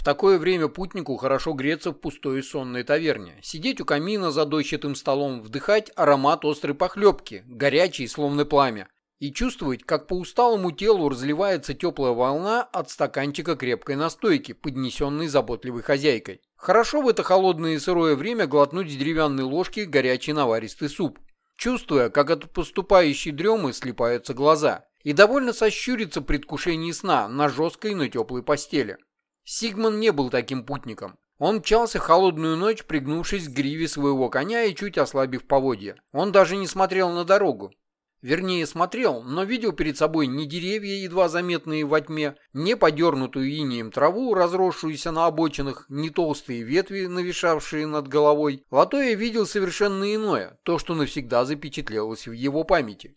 В такое время путнику хорошо греться в пустой сонной таверне, сидеть у камина за дощатым столом, вдыхать аромат острой похлебки, горячий, словно пламя, и чувствовать, как по усталому телу разливается теплая волна от стаканчика крепкой настойки, поднесенной заботливой хозяйкой. Хорошо в это холодное и сырое время глотнуть с деревянной ложки горячий наваристый суп, чувствуя, как от поступающей дремы слипаются глаза, и довольно сощуриться предвкушении сна на жесткой, но теплой постели. Сигман не был таким путником. Он мчался холодную ночь, пригнувшись к гриве своего коня и чуть ослабив поводья. Он даже не смотрел на дорогу. Вернее, смотрел, но видел перед собой не деревья, едва заметные во тьме, не подернутую инеем траву, разросшуюся на обочинах, не толстые ветви, нависавшие над головой. Латоя видел совершенно иное, то, что навсегда запечатлелось в его памяти.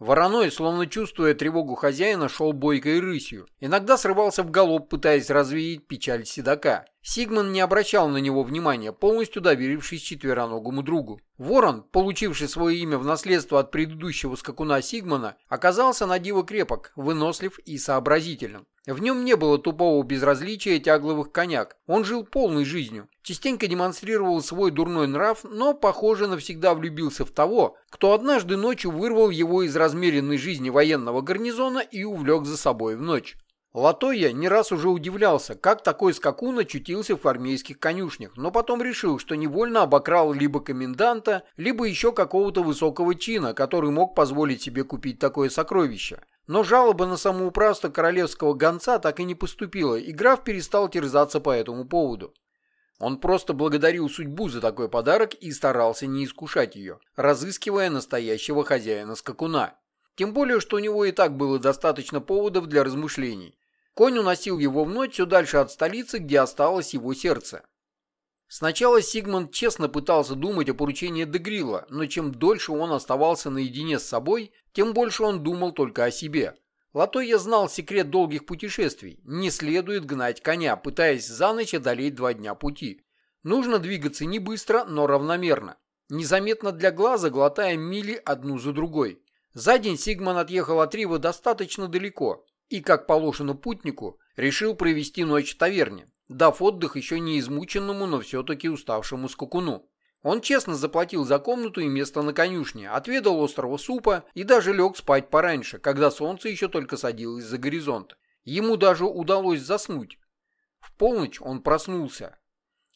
Вороной, словно чувствуя тревогу хозяина, шел бойкой рысью. Иногда срывался в галоп, пытаясь развеять печаль седока. Сигман не обращал на него внимания, полностью доверившись четвероногому другу. Ворон, получивший свое имя в наследство от предыдущего скакуна Сигмана, оказался на диво крепок, вынослив и сообразительным. В нем не было тупого безразличия тягловых коняк. Он жил полной жизнью. Частенько демонстрировал свой дурной нрав, но, похоже, навсегда влюбился в того, кто однажды ночью вырвал его из размеренной жизни военного гарнизона и увлек за собой в ночь. Латоя не раз уже удивлялся, как такой скакун очутился в армейских конюшнях, но потом решил, что невольно обокрал либо коменданта, либо еще какого-то высокого чина, который мог позволить себе купить такое сокровище. Но жалоба на самоуправство королевского гонца так и не поступила, и граф перестал терзаться по этому поводу. Он просто благодарил судьбу за такой подарок и старался не искушать ее, разыскивая настоящего хозяина скакуна. Тем более, что у него и так было достаточно поводов для размышлений. Конь уносил его в ночь все дальше от столицы, где осталось его сердце. Сначала Сигмунд честно пытался думать о поручении Дегрилла, но чем дольше он оставался наедине с собой, тем больше он думал только о себе. Латоя знал секрет долгих путешествий. Не следует гнать коня, пытаясь за ночь одолеть два дня пути. Нужно двигаться не быстро, но равномерно. Незаметно для глаза, глотая мили одну за другой. За день Сигман отъехал от Рива достаточно далеко и, как положено путнику, решил провести ночь в таверне дав отдых еще не измученному, но все-таки уставшему скакуну. Он честно заплатил за комнату и место на конюшне, отведал острого супа и даже лег спать пораньше, когда солнце еще только садилось за горизонт. Ему даже удалось заснуть. В полночь он проснулся.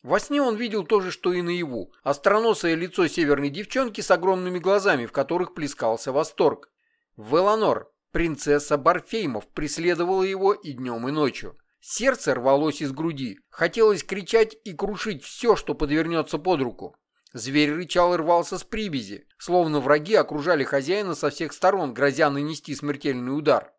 Во сне он видел то же, что и наяву. Остроносое лицо северной девчонки с огромными глазами, в которых плескался восторг. Веланор, принцесса Барфеймов, преследовала его и днем, и ночью. Сердце рвалось из груди. Хотелось кричать и крушить все, что подвернется под руку. Зверь рычал и рвался с привязи, словно враги окружали хозяина со всех сторон, грозя нанести смертельный удар.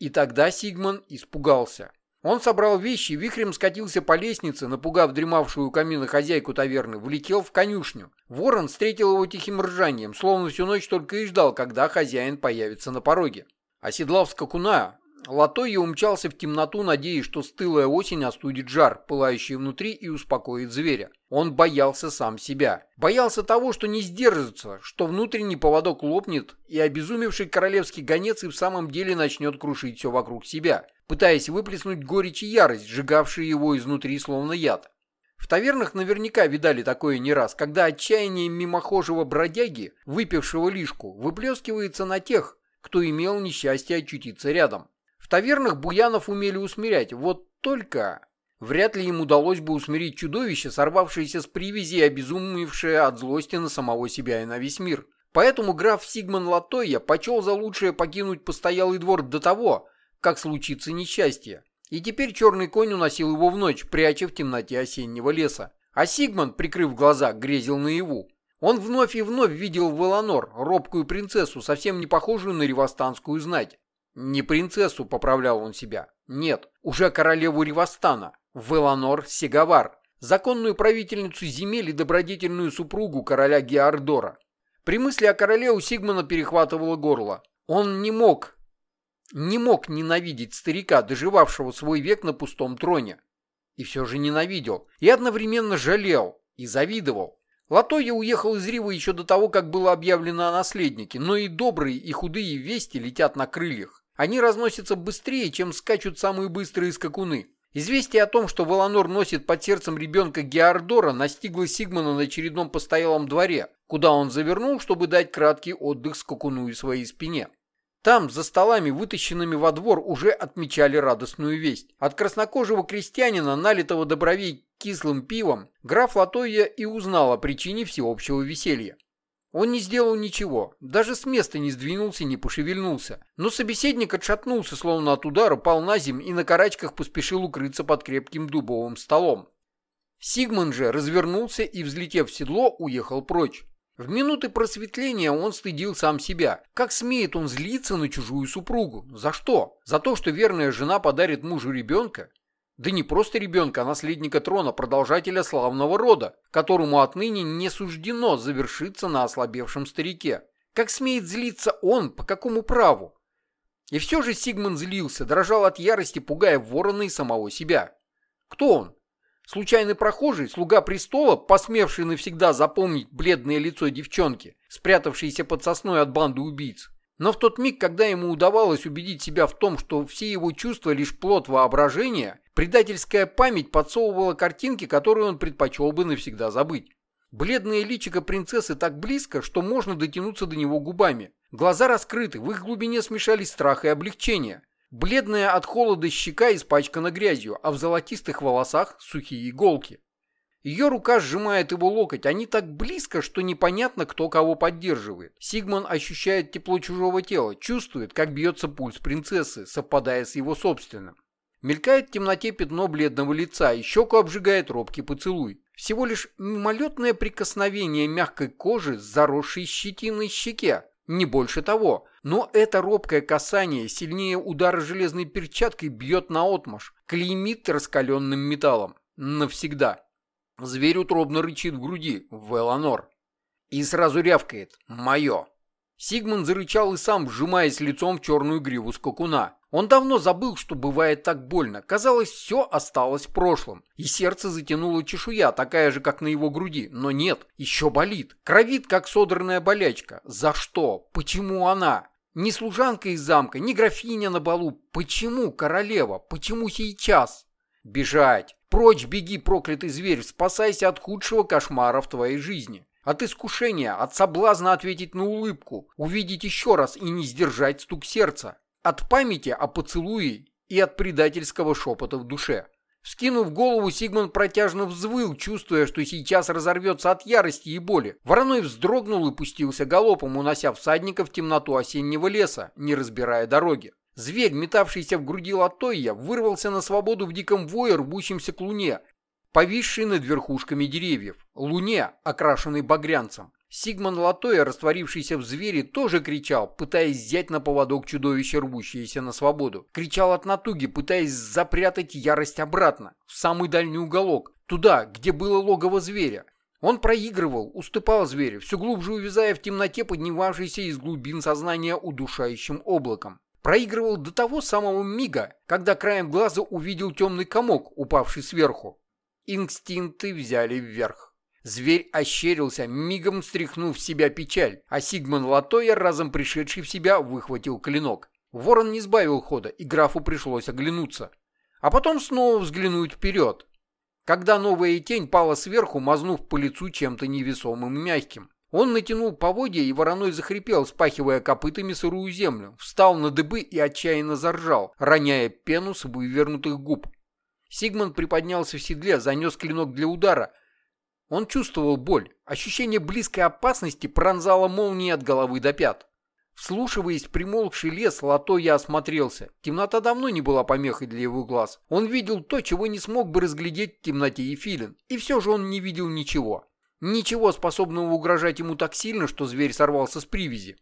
И тогда Сигман испугался. Он собрал вещи, вихрем скатился по лестнице, напугав дремавшую у камина хозяйку таверны, влетел в конюшню. Ворон встретил его тихим ржанием, словно всю ночь только и ждал, когда хозяин появится на пороге. Оседлав скакуна, Латойя умчался в темноту, надеясь, что стылая осень остудит жар, пылающий внутри, и успокоит зверя. Он боялся сам себя. Боялся того, что не сдержится, что внутренний поводок лопнет, и обезумевший королевский гонец и в самом деле начнет крушить все вокруг себя, пытаясь выплеснуть горечь и ярость, сжигавшие его изнутри словно яд. В тавернах наверняка видали такое не раз, когда отчаяние мимохожего бродяги, выпившего лишку, выплескивается на тех, кто имел несчастье очутиться рядом. В тавернах Буянов умели усмирять, вот только... Вряд ли им удалось бы усмирить чудовище, сорвавшееся с привязи и обезумевшее от злости на самого себя и на весь мир. Поэтому граф Сигман Латойя почел за лучшее покинуть постоялый двор до того, как случится несчастье. И теперь черный конь уносил его в ночь, пряча в темноте осеннего леса. А Сигман, прикрыв глаза, грезил наяву. Он вновь и вновь видел Веланор, робкую принцессу, совсем не похожую на ревостанскую знать. Не принцессу, поправлял он себя. Нет, уже королеву Ривастана, Веланор Сигавар, законную правительницу земель и добродетельную супругу короля Геордора. При мысли о короле у Сигмана перехватывало горло. Он не мог, не мог ненавидеть старика, доживавшего свой век на пустом троне. И все же ненавидел, и одновременно жалел, и завидовал. Латоя уехал из Рива еще до того, как было объявлено о наследнике, но и добрые, и худые вести летят на крыльях. Они разносятся быстрее, чем скачут самые быстрые скакуны. Известие о том, что Воланор носит под сердцем ребенка Геордора, настигло Сигмана на очередном постоялом дворе, куда он завернул, чтобы дать краткий отдых скакуну и своей спине. Там, за столами, вытащенными во двор, уже отмечали радостную весть. От краснокожего крестьянина, налитого до кислым пивом, граф Латоя и узнал о причине всеобщего веселья. Он не сделал ничего, даже с места не сдвинулся, не пошевельнулся. Но собеседник отшатнулся, словно от удара, пал на земь и на карачках поспешил укрыться под крепким дубовым столом. Сигман же развернулся и, взлетев в седло, уехал прочь. В минуты просветления он стыдил сам себя. Как смеет он злиться на чужую супругу? За что? За то, что верная жена подарит мужу ребенка? Да не просто ребенка, а наследника трона, продолжателя славного рода, которому отныне не суждено завершиться на ослабевшем старике. Как смеет злиться он, по какому праву? И все же Сигмund злился, дрожал от ярости, пугая ворона и самого себя. Кто он? Случайный прохожий, слуга престола, посмевший навсегда запомнить бледное лицо девчонки, спрятавшейся под сосной от банды убийц. Но в тот миг, когда ему удавалось убедить себя в том, что все его чувства лишь плод воображения, предательская память подсовывала картинки, которые он предпочел бы навсегда забыть. Бледное личико принцессы так близко, что можно дотянуться до него губами. Глаза раскрыты, в их глубине смешались страх и облегчение. Бледная от холода щека испачкана грязью, а в золотистых волосах сухие иголки. Ее рука сжимает его локоть, они так близко, что непонятно, кто кого поддерживает. Сигман ощущает тепло чужого тела, чувствует, как бьется пульс принцессы, совпадая с его собственным. Мелькает в темноте пятно бледного лица, и щеку обжигает робкий поцелуй. Всего лишь мимолетное прикосновение мягкой кожи с заросшей щетиной щеке, не больше того. Но это робкое касание, сильнее удара железной перчаткой, бьет наотмашь, клеймит раскаленным металлом. Навсегда. Зверь утробно рычит в груди, в Эланор. И сразу рявкает «Мое». Сигмund зарычал и сам, вжимаясь лицом в черную гриву скакуна. Он давно забыл, что бывает так больно. Казалось, все осталось в прошлом. И сердце затянуло чешуя, такая же, как на его груди. Но нет, еще болит. Кровит, как содранная болячка. За что? Почему она? Ни служанка из замка, ни графиня на балу. Почему королева? Почему сейчас? Бежать. Прочь беги, проклятый зверь, спасайся от худшего кошмара в твоей жизни. От искушения, от соблазна ответить на улыбку, увидеть еще раз и не сдержать стук сердца. От памяти о поцелуе и от предательского шепота в душе. Скинув голову, Сигман протяжно взвыл, чувствуя, что сейчас разорвется от ярости и боли. Вороной вздрогнул и пустился галопом, унося всадника в темноту осеннего леса, не разбирая дороги. Зверь, метавшийся в груди Латойя, вырвался на свободу в диком вое, рвущемся к луне, повисшей над верхушками деревьев. Луне, окрашенной багрянцем. Сигман Латоя, растворившийся в звере, тоже кричал, пытаясь взять на поводок чудовище, рвущееся на свободу. Кричал от натуги, пытаясь запрятать ярость обратно, в самый дальний уголок, туда, где было логово зверя. Он проигрывал, уступал зверю, все глубже увязая в темноте, поднимавшейся из глубин сознания удушающим облаком. Проигрывал до того самого мига, когда краем глаза увидел темный комок, упавший сверху. Инстинкты взяли вверх. Зверь ощерился, мигом стряхнув в себя печаль, а Сигман Латоя, разом пришедший в себя, выхватил клинок. Ворон не сбавил хода, и графу пришлось оглянуться. А потом снова взглянуть вперед. Когда новая тень пала сверху, мазнув по лицу чем-то невесомым и мягким. Он натянул поводья, и вороной захрипел, спахивая копытами сырую землю, встал на дыбы и отчаянно заржал, роняя пену с вывернутых губ. Сигмунд приподнялся в седле, занес клинок для удара. Он чувствовал боль. Ощущение близкой опасности пронзало молнией от головы до пят. Вслушиваясь в примолкший лес, Лото я осмотрелся. Темнота давно не была помехой для его глаз. Он видел то, чего не смог бы разглядеть в темноте и филин. И все же он не видел ничего. Ничего способного угрожать ему так сильно, что зверь сорвался с привязи.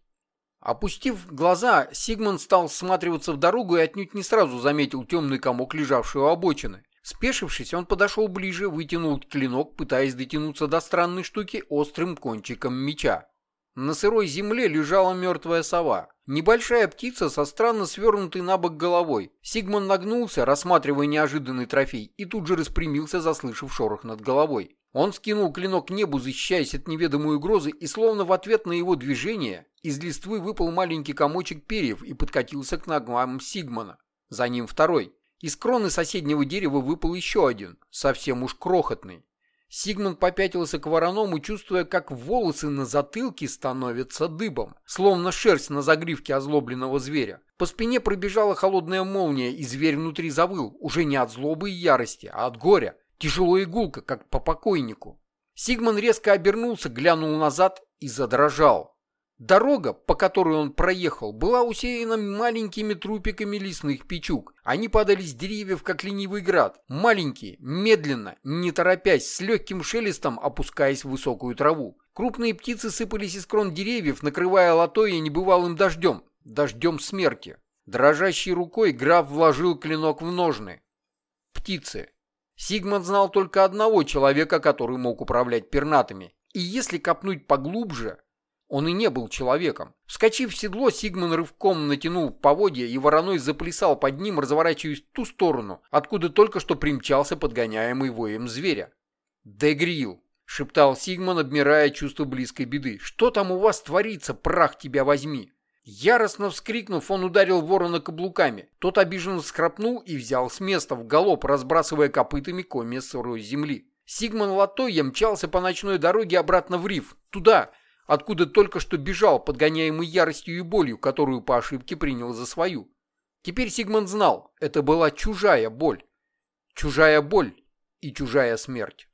Опустив глаза, Сигмунд стал всматриваться в дорогу и отнюдь не сразу заметил темный комок, лежавший у обочины. Спешившись, он подошел ближе, вытянул клинок, пытаясь дотянуться до странной штуки острым кончиком меча. На сырой земле лежала мертвая сова. Небольшая птица со странно свернутой на бок головой. Сигман нагнулся, рассматривая неожиданный трофей, и тут же распрямился, заслышав шорох над головой. Он скинул клинок к небу, защищаясь от неведомой угрозы, и словно в ответ на его движение из листвы выпал маленький комочек перьев и подкатился к ногам Сигмана. За ним второй. Из кроны соседнего дерева выпал еще один, совсем уж крохотный. Сигмунд попятился к вороному, чувствуя, как волосы на затылке становятся дыбом, словно шерсть на загривке озлобленного зверя. По спине пробежала холодная молния, и зверь внутри завыл, уже не от злобы и ярости, а от горя. Тяжело игулка, как по покойнику. Сигман резко обернулся, глянул назад и задрожал. Дорога, по которой он проехал, была усеяна маленькими трупиками лесных печук. Они падали с деревьев, как ленивый град. Маленькие, медленно, не торопясь, с легким шелестом опускаясь в высокую траву. Крупные птицы сыпались из крон деревьев, накрывая лотое небывалым дождем. Дождем смерти. Дрожащей рукой граф вложил клинок в ножны. Птицы. Сигмund знал только одного человека, который мог управлять пернатыми. И если копнуть поглубже, он и не был человеком. Вскочив в седло, Сигман рывком натянул поводья, и вороной заплясал под ним, разворачиваясь в ту сторону, откуда только что примчался подгоняемый воем зверя. «Дегрил!» — шептал Сигман, обмирая чувство близкой беды. «Что там у вас творится, прах тебя возьми!» Яростно вскрикнув, он ударил ворона каблуками. Тот обиженно скрапнул и взял с места в галоп, разбрасывая копытами комья сырой земли. Сигман Латойя мчался по ночной дороге обратно в риф, туда, откуда только что бежал, подгоняемый яростью и болью, которую по ошибке принял за свою. Теперь Сигмund знал, это была чужая боль. Чужая боль и чужая смерть.